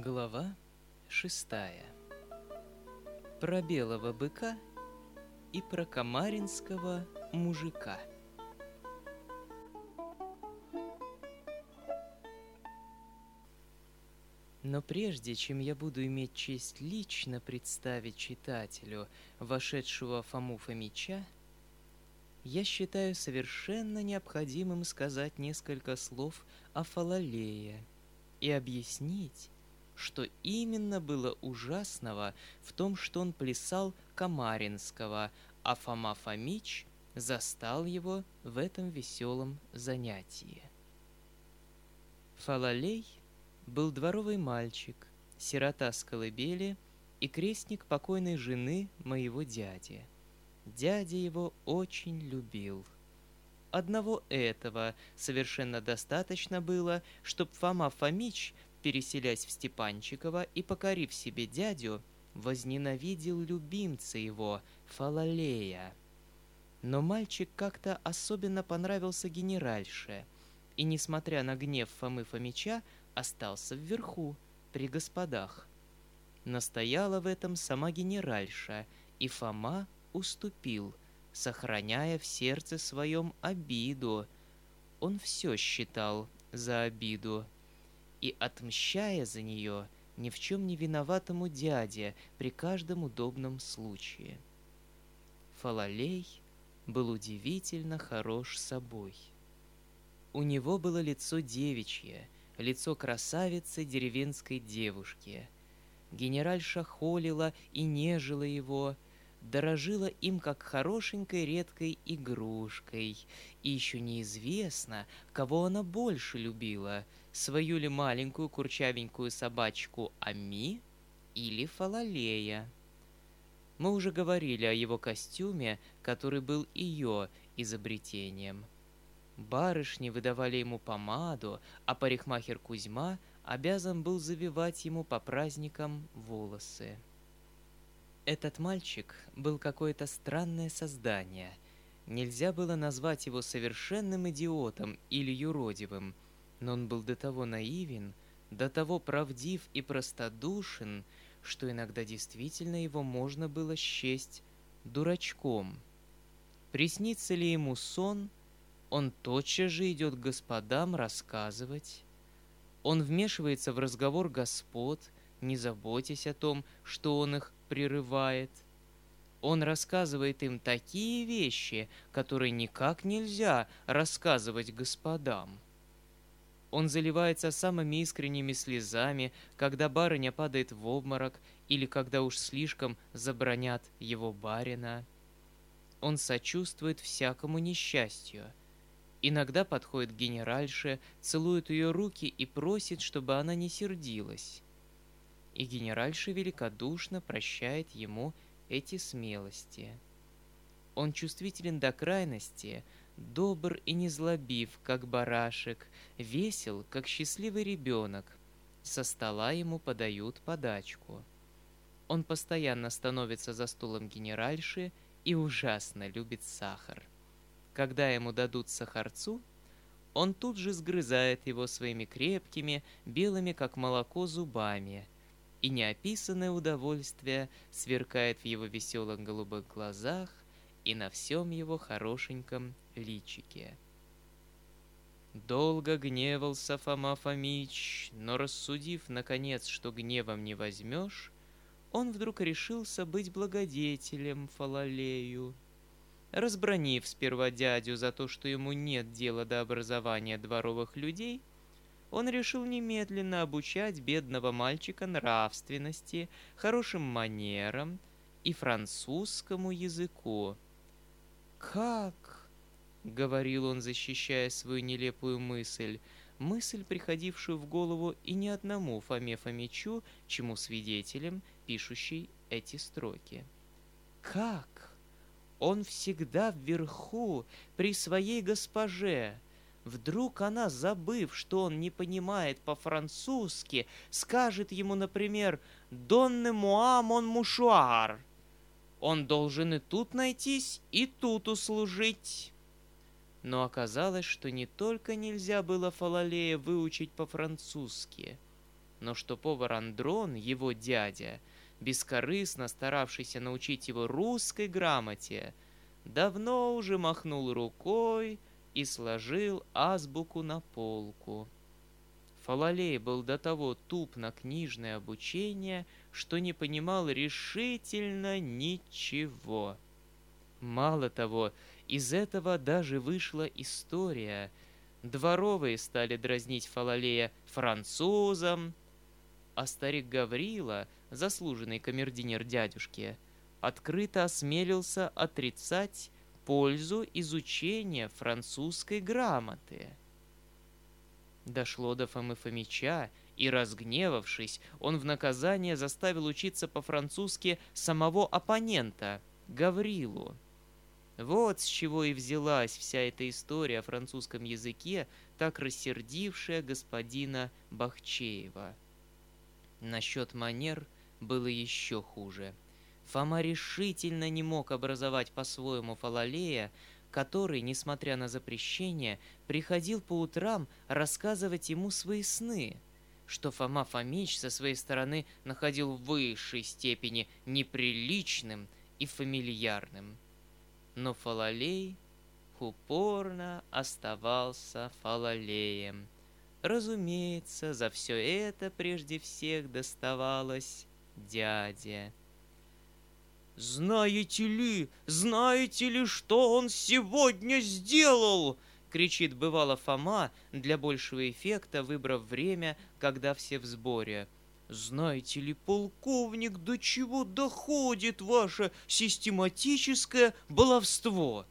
Глава шестая. Про белого быка и про комаринского мужика. Но прежде чем я буду иметь честь лично представить читателю вошедшего Фому Фомича, я считаю совершенно необходимым сказать несколько слов о Фалалее и объяснить, что именно было ужасного в том, что он плясал Камаринского, а Фома Фомич застал его в этом веселом занятии. Фалалей был дворовый мальчик, сирота с колыбели и крестник покойной жены моего дяди. Дядя его очень любил. Одного этого совершенно достаточно было, чтобы Фома Фомич – переселясь в Степанчиково и покорив себе дядю, возненавидел любимца его, Фалалея. Но мальчик как-то особенно понравился генеральше, и, несмотря на гнев Фомы Фомича, остался вверху, при господах. Настояла в этом сама генеральша, и Фома уступил, сохраняя в сердце своем обиду. Он все считал за обиду и отмщая за нее ни в чем не виноватому дяде при каждом удобном случае. Фалалей был удивительно хорош собой. У него было лицо девичье, лицо красавицы деревенской девушки. Генеральша холила и нежила его, дорожила им как хорошенькой редкой игрушкой, и еще неизвестно, кого она больше любила, свою ли маленькую курчавенькую собачку Ами или Фалалея. Мы уже говорили о его костюме, который был ее изобретением. Барышни выдавали ему помаду, а парикмахер Кузьма обязан был завивать ему по праздникам волосы. Этот мальчик был какое-то странное создание. Нельзя было назвать его совершенным идиотом или юродивым, но он был до того наивен, до того правдив и простодушен, что иногда действительно его можно было счесть дурачком. Приснится ли ему сон, он тотчас же идет к господам рассказывать. Он вмешивается в разговор господ, не заботясь о том, что он их прерывает. Он рассказывает им такие вещи, которые никак нельзя рассказывать господам. Он заливается самыми искренними слезами, когда барыня падает в обморок или когда уж слишком забронят его барина. Он сочувствует всякому несчастью. Иногда подходит к генеральше, целует ее руки и просит, чтобы она не сердилась и генеральша великодушно прощает ему эти смелости. Он чувствителен до крайности, добр и незлобив, как барашек, весел, как счастливый ребенок. Со стола ему подают подачку. Он постоянно становится за стулом генеральши и ужасно любит сахар. Когда ему дадут сахарцу, он тут же сгрызает его своими крепкими, белыми как молоко зубами – и неописанное удовольствие сверкает в его веселых голубых глазах и на всем его хорошеньком личике. Долго гневался Фома Фомич, но рассудив, наконец, что гневом не возьмешь, он вдруг решился быть благодетелем Фалалею. Разбронив сперва дядю за то, что ему нет дела до образования дворовых людей, он решил немедленно обучать бедного мальчика нравственности, хорошим манерам и французскому языку. «Как?» — говорил он, защищая свою нелепую мысль, мысль, приходившую в голову и не одному Фоме Фомичу, чему свидетелем, пишущий эти строки. «Как? Он всегда вверху, при своей госпоже!» Вдруг она, забыв, что он не понимает по-французски, скажет ему, например, «Донне муа мон мушуар». Он должен и тут найтись, и тут услужить. Но оказалось, что не только нельзя было Фалалея выучить по-французски, но что повар Андрон, его дядя, бескорыстно старавшийся научить его русской грамоте, давно уже махнул рукой и сложил азбуку на полку. Фалалей был до того туп на книжное обучение, что не понимал решительно ничего. Мало того, из этого даже вышла история. Дворовые стали дразнить Фалалея французом, а старик Гаврила, заслуженный камердинер дядюшки, открыто осмелился отрицать пользу изучения французской грамоты. Дошло до Фомы Фомича, и, разгневавшись, он в наказание заставил учиться по-французски самого оппонента, Гаврилу. Вот с чего и взялась вся эта история о французском языке, так рассердившая господина Бахчеева. Насчет манер было еще хуже. Фома решительно не мог образовать по-своему Фалалея, который, несмотря на запрещение, приходил по утрам рассказывать ему свои сны, что Фома Фомич со своей стороны находил в высшей степени неприличным и фамильярным. Но Фалалей упорно оставался Фалалеем. Разумеется, за все это прежде всех доставалось дяде. «Знаете ли, знаете ли, что он сегодня сделал?» — кричит бывало Фома, для большего эффекта выбрав время, когда все в сборе. «Знаете ли, полковник, до чего доходит ваше систематическое баловство?»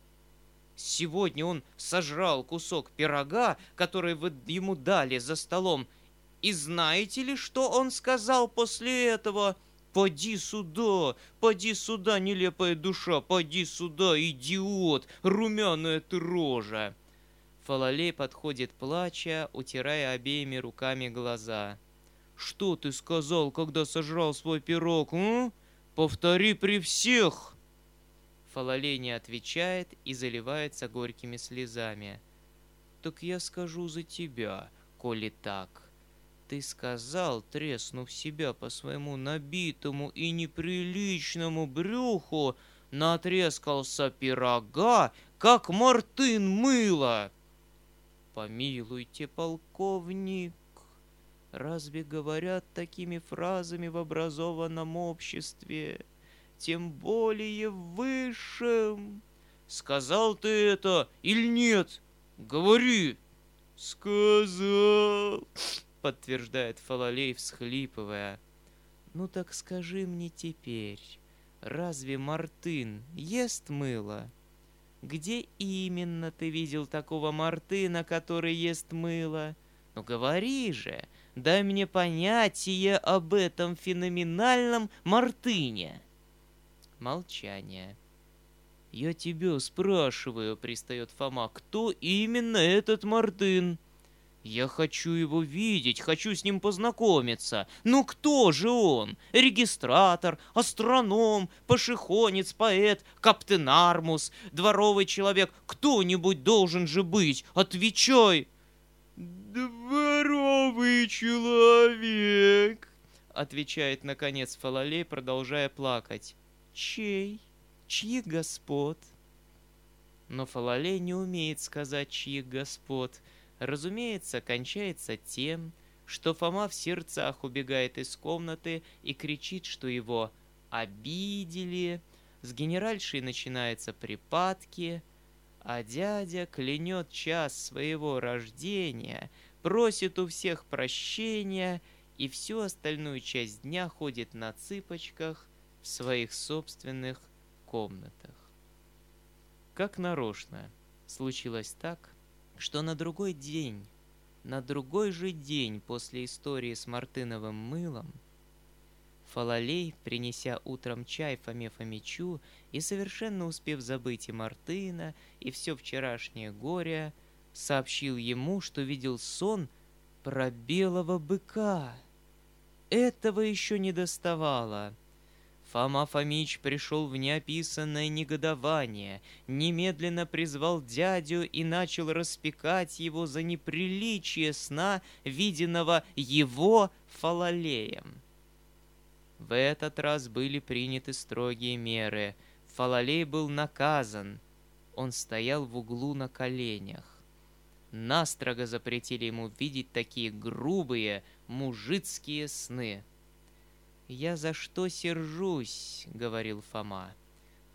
Сегодня он сожрал кусок пирога, который вы ему дали за столом. И знаете ли, что он сказал после этого?» «Поди сюда! Поди сюда, нелепая душа! Поди сюда, идиот! Румяная ты рожа!» Фалалей подходит, плача, утирая обеими руками глаза. «Что ты сказал, когда сожрал свой пирог, м? Повтори при всех!» Фалалей не отвечает и заливается горькими слезами. «Так я скажу за тебя, коли так», ты сказал, треснув себя по своему набитому и неприличному брюху, натрескался пирога, как мартын мыло. Помилуйте, полковник, разве говорят такими фразами в образованном обществе, тем более в высшем? Сказал ты это или нет? Говори! Сказал подтверждает Фалалей, всхлипывая. «Ну так скажи мне теперь, разве Мартын ест мыло?» «Где именно ты видел такого Мартына, который ест мыло?» «Ну говори же, дай мне понятие об этом феноменальном Мартыне!» Молчание. «Я тебя спрашиваю», — пристает Фома, — «кто именно этот Мартын?» Я хочу его видеть, хочу с ним познакомиться. Ну кто же он? Регистратор, астроном, пошехонец, поэт, каптен Армус, дворовый человек. Кто-нибудь должен же быть. Отвечай. Дворовый человек, отвечает наконец Фалалей, продолжая плакать. Чей? Чьих господ? Но Фалалей не умеет сказать, чьих господ — разумеется, кончается тем, что Фома в сердцах убегает из комнаты и кричит, что его обидели, с генеральшей начинаются припадки, а дядя клянет час своего рождения, просит у всех прощения и всю остальную часть дня ходит на цыпочках в своих собственных комнатах. Как нарочно случилось так, что на другой день, на другой же день после истории с Мартыновым мылом, Фалалей, принеся утром чай Фоме Фомичу и совершенно успев забыть и Мартына, и все вчерашнее горе, сообщил ему, что видел сон про белого быка. Этого еще не доставало. Фома Фомич пришел в неописанное негодование, немедленно призвал дядю и начал распекать его за неприличие сна, виденного его фалалеем. В этот раз были приняты строгие меры. Фалалей был наказан. Он стоял в углу на коленях. Настрого запретили ему видеть такие грубые мужицкие сны. «Я за что сержусь?» — говорил Фома.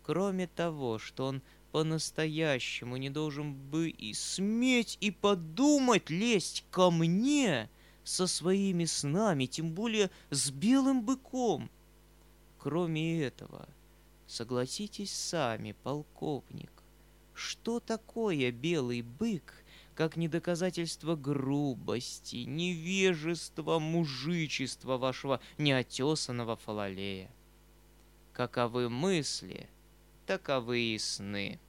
«Кроме того, что он по-настоящему не должен бы и сметь и подумать лезть ко мне со своими снами, тем более с белым быком. Кроме этого, согласитесь сами, полковник, что такое белый бык как не доказательство грубости, невежества, мужичества вашего неотесанного фалалея. Каковы мысли, таковы и сны.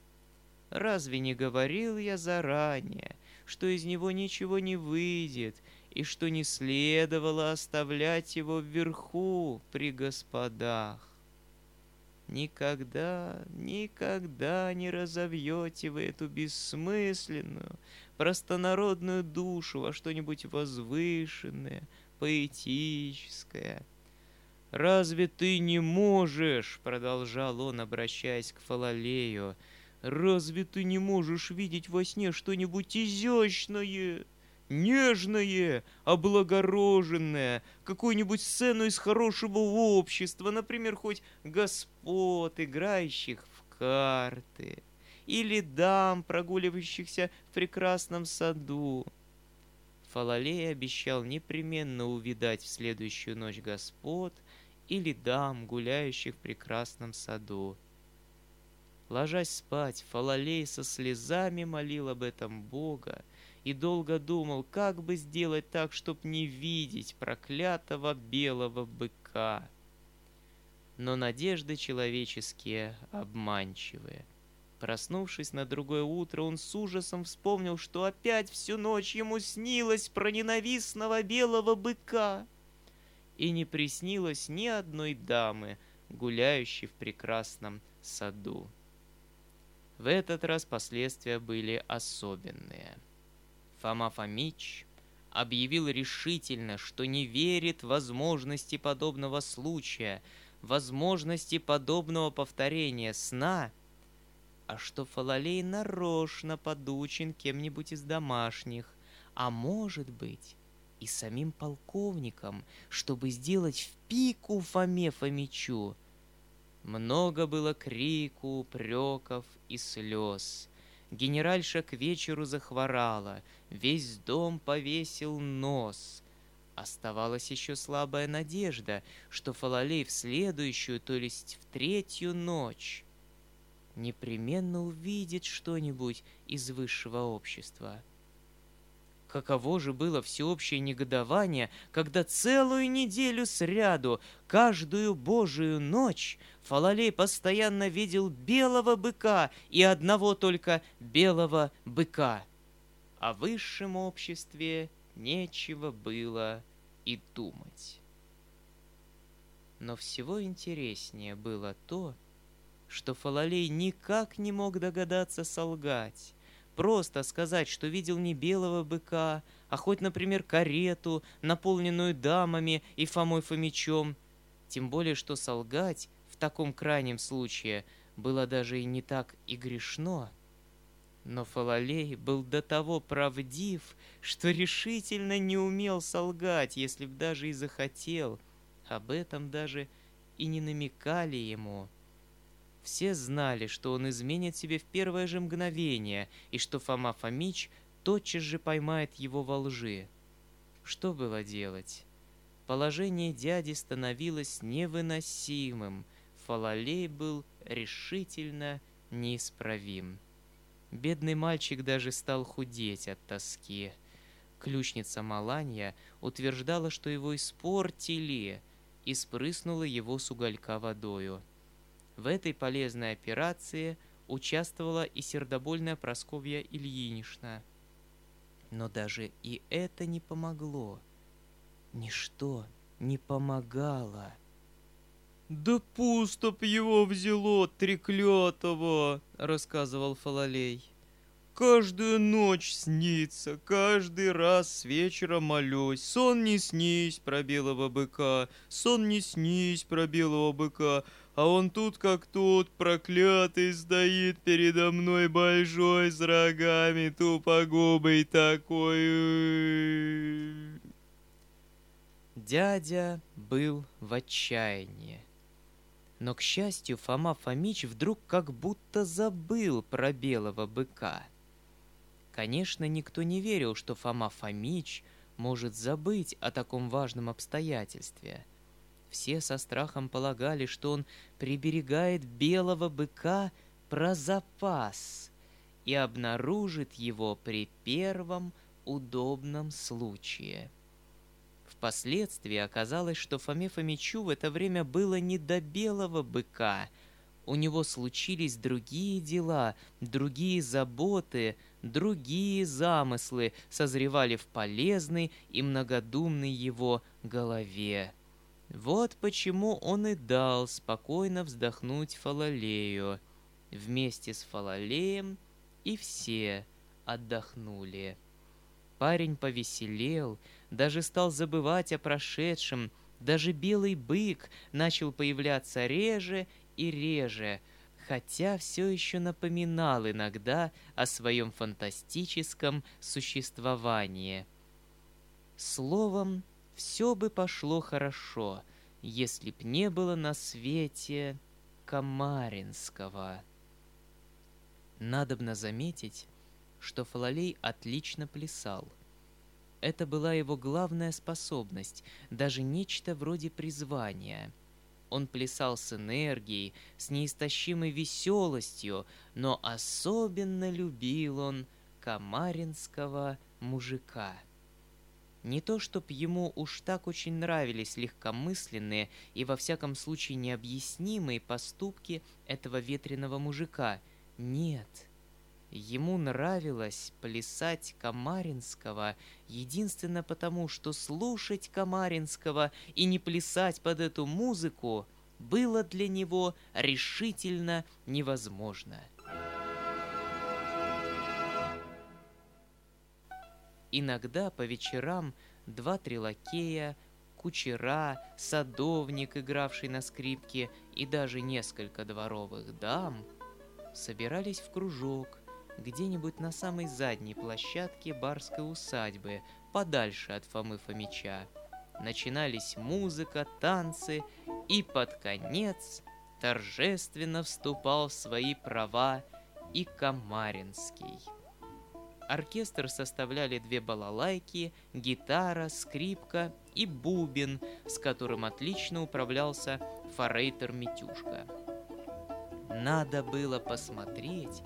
Разве не говорил я заранее, что из него ничего не выйдет, и что не следовало оставлять его вверху при господах? Никогда, никогда не разовьете вы эту бессмысленную, простонародную душу во что-нибудь возвышенное, поэтическое. «Разве ты не можешь?» — продолжал он, обращаясь к Фалалею. «Разве ты не можешь видеть во сне что-нибудь изящное?» Нежное, облагороженное, какую-нибудь сцену из хорошего общества, например, хоть господ, играющих в карты, или дам, прогуливающихся в прекрасном саду. Фалалей обещал непременно увидать в следующую ночь господ или дам, гуляющих в прекрасном саду. Ложась спать, Фалалей со слезами молил об этом Бога, и долго думал, как бы сделать так, чтоб не видеть проклятого белого быка. Но надежды человеческие обманчивые. Проснувшись на другое утро, он с ужасом вспомнил, что опять всю ночь ему снилось про ненавистного белого быка. И не приснилось ни одной дамы, гуляющей в прекрасном саду. В этот раз последствия были особенные. Фома Фомич объявил решительно, что не верит возможности подобного случая, возможности подобного повторения сна, а что Фалалей нарочно подучен кем-нибудь из домашних, а может быть и самим полковником, чтобы сделать в пику Фоме Фомичу. Много было крику, упреков и слез — Генеральша к вечеру захворала, весь дом повесил нос. Оставалась еще слабая надежда, что Фалалей в следующую, то есть в третью ночь, непременно увидит что-нибудь из высшего общества. Каково же было всеобщее негодование, когда целую неделю сряду, каждую божию ночь, Фалалей постоянно видел белого быка и одного только белого быка. О высшем обществе нечего было и думать. Но всего интереснее было то, что Фалалей никак не мог догадаться солгать, Просто сказать, что видел не белого быка, а хоть, например, карету, наполненную дамами и Фомой Фомичом. Тем более, что солгать в таком крайнем случае было даже и не так и грешно. Но Фалалей был до того правдив, что решительно не умел солгать, если б даже и захотел. Об этом даже и не намекали ему. Все знали, что он изменит себе в первое же мгновение, и что Фома Фомич тотчас же поймает его во лжи. Что было делать? Положение дяди становилось невыносимым. Фалалей был решительно неисправим. Бедный мальчик даже стал худеть от тоски. Ключница Маланья утверждала, что его испортили, и спрыснула его с уголька водою. В этой полезной операции участвовала и сердобольная Просковья Ильинична. Но даже и это не помогло. Ничто не помогало. «Да пустоб его взяло, треклятого!» — рассказывал Фалалей. «Каждую ночь снится, каждый раз с вечера молюсь. Сон не снись про белого быка, сон не снись про белого быка, а он тут как тут, проклятый, стоит передо мной большой с рогами, тупогубый такой. Дядя был в отчаянии. Но, к счастью, Фома Фомич вдруг как будто забыл про белого быка. Конечно, никто не верил, что Фома Фомич может забыть о таком важном обстоятельстве. Все со страхом полагали, что он приберегает белого быка про запас и обнаружит его при первом удобном случае – Впоследствии оказалось, что Фоме Фомичу в это время было не до белого быка. У него случились другие дела, другие заботы, другие замыслы созревали в полезной и многодумной его голове. Вот почему он и дал спокойно вздохнуть Фалалею. Вместе с Фалалеем и все отдохнули. Парень повеселел, даже стал забывать о прошедшем, даже белый бык начал появляться реже и реже, хотя все еще напоминал иногда о своем фантастическом существовании. Словом, все бы пошло хорошо, если б не было на свете Камаринского. Надобно заметить, что Фалалей отлично плясал. Это была его главная способность, даже нечто вроде призвания. Он плясал с энергией, с неистощимой веселостью, но особенно любил он камаринского мужика. Не то, чтоб ему уж так очень нравились легкомысленные и во всяком случае необъяснимые поступки этого ветреного мужика. Нет — Ему нравилось плясать Камаринского единственно потому, что слушать Камаринского и не плясать под эту музыку было для него решительно невозможно. Иногда по вечерам два-три лакея, кучера, садовник, игравший на скрипке, и даже несколько дворовых дам собирались в кружок где-нибудь на самой задней площадке барской усадьбы, подальше от Фомы Фомича. Начинались музыка, танцы, и под конец торжественно вступал в свои права и Камаринский. Оркестр составляли две балалайки, гитара, скрипка и бубен, с которым отлично управлялся форейтер Митюшка. Надо было посмотреть,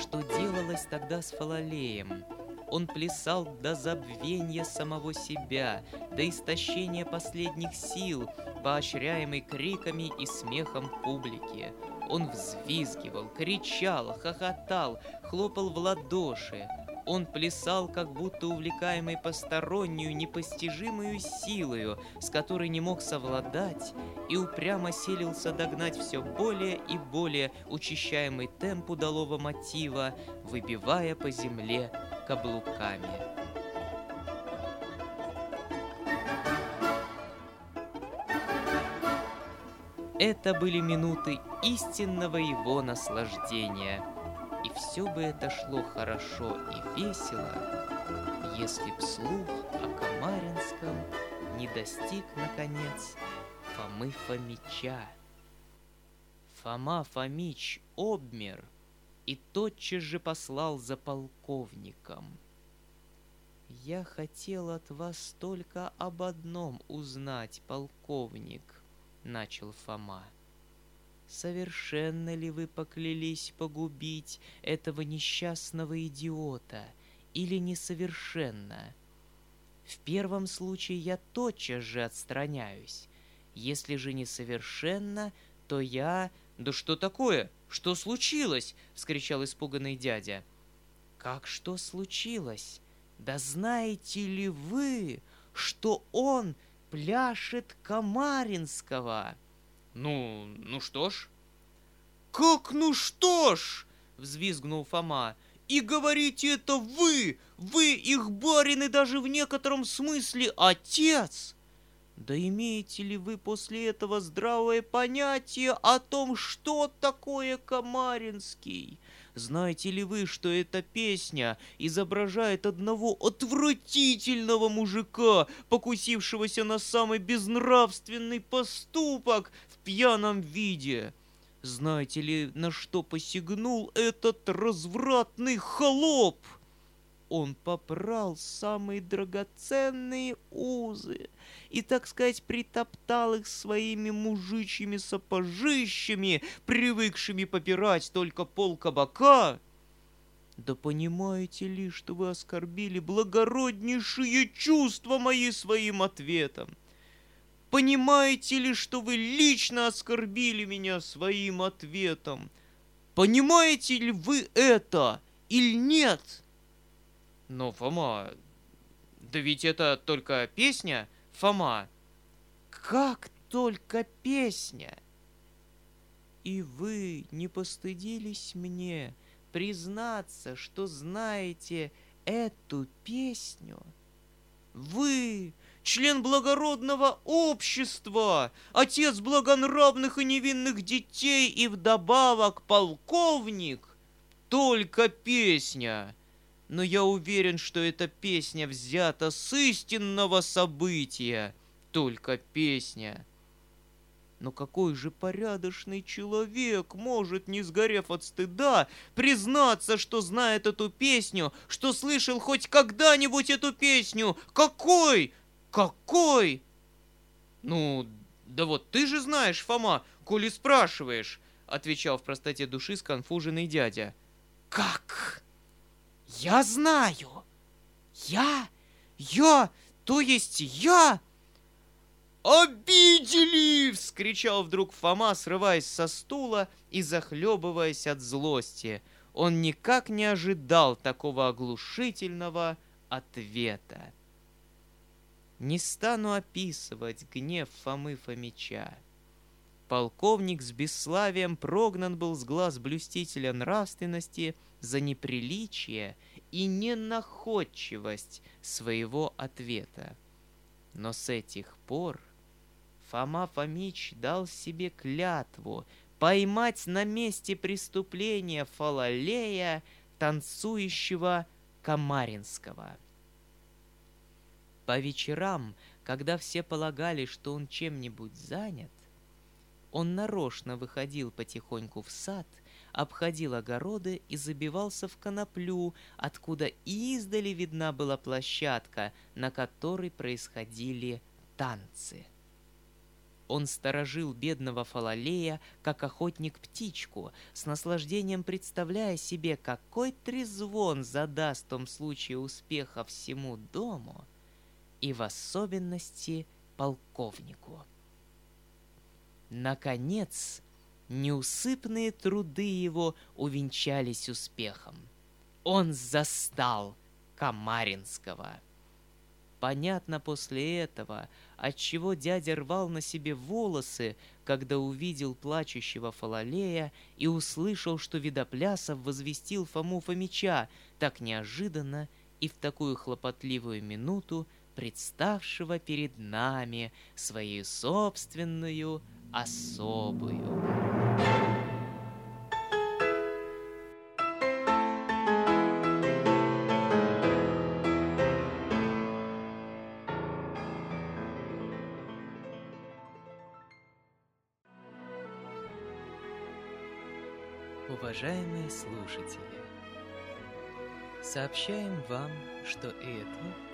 что делалось тогда с Фалалеем. Он плясал до забвения самого себя, до истощения последних сил, поощряемый криками и смехом публики. Он взвизгивал, кричал, хохотал, хлопал в ладоши. Он плясал, как будто увлекаемый постороннюю, непостижимую силою, с которой не мог совладать, и упрямо селился догнать все более и более учащаемый темп удалого мотива, выбивая по земле каблуками. Это были минуты истинного его наслаждения – все бы это шло хорошо и весело, если б слух о Камаринском не достиг, наконец, Фомы Фомича. Фома Фомич обмер и тотчас же послал за полковником. «Я хотел от вас только об одном узнать, полковник», — начал Фома. Совершенно ли вы поклялись погубить этого несчастного идиота или несовершенно? В первом случае я тотчас же отстраняюсь. Если же несовершенно, то я... «Да что такое? Что случилось?» — вскричал испуганный дядя. «Как что случилось? Да знаете ли вы, что он пляшет Камаринского?» Ну, ну что ж. Как ну что ж? Взвизгнул Фома. И говорите это вы! Вы их барин и даже в некотором смысле отец! Да имеете ли вы после этого здравое понятие о том, что такое Камаринский? Знаете ли вы, что эта песня изображает одного отвратительного мужика, покусившегося на самый безнравственный поступок пьяном виде? Знаете ли, на что посягнул этот развратный холоп? Он попрал самые драгоценные узы и, так сказать, притоптал их своими мужичьими сапожищами, привыкшими попирать только пол кабака. Да понимаете ли, что вы оскорбили благороднейшие чувства мои своим ответом? Понимаете ли, что вы лично оскорбили меня своим ответом? Понимаете ли вы это или нет? Но, Фома, да ведь это только песня, Фома. Как только песня. И вы не постыдились мне признаться, что знаете эту песню? Вы, член благородного общества, отец благонравных и невинных детей и вдобавок полковник, только песня. Но я уверен, что эта песня взята с истинного события, только песня. Но какой же порядочный человек может, не сгорев от стыда, признаться, что знает эту песню, что слышал хоть когда-нибудь эту песню? Какой? Какой? Ну, да вот ты же знаешь, Фома, коли спрашиваешь, отвечал в простоте души сконфуженный дядя. Как? Я знаю. Я? Я? То есть я? «Обидели!» — вскричал вдруг Фома, срываясь со стула и захлебываясь от злости. Он никак не ожидал такого оглушительного ответа. Не стану описывать гнев Фомы Фомича. Полковник с бесславием прогнан был с глаз блюстителя нравственности за неприличие и ненаходчивость своего ответа. Но с этих пор Фома Фомич дал себе клятву поймать на месте преступления Фалалея, танцующего Камаринского. По вечерам, когда все полагали, что он чем-нибудь занят, он нарочно выходил потихоньку в сад, обходил огороды и забивался в коноплю, откуда издали видна была площадка, на которой происходили танцы. Он сторожил бедного Фалалея, как охотник птичку, с наслаждением представляя себе, какой трезвон задаст в том случае успеха всему дому — и в особенности полковнику. Наконец, неусыпные труды его увенчались успехом. Он застал Камаринского. Понятно после этого, отчего дядя рвал на себе волосы, когда увидел плачущего Фалалея и услышал, что Видоплясов возвестил Фому Фомича так неожиданно и в такую хлопотливую минуту, представшего перед нами свою собственную особую. Уважаемые слушатели, сообщаем вам, что эту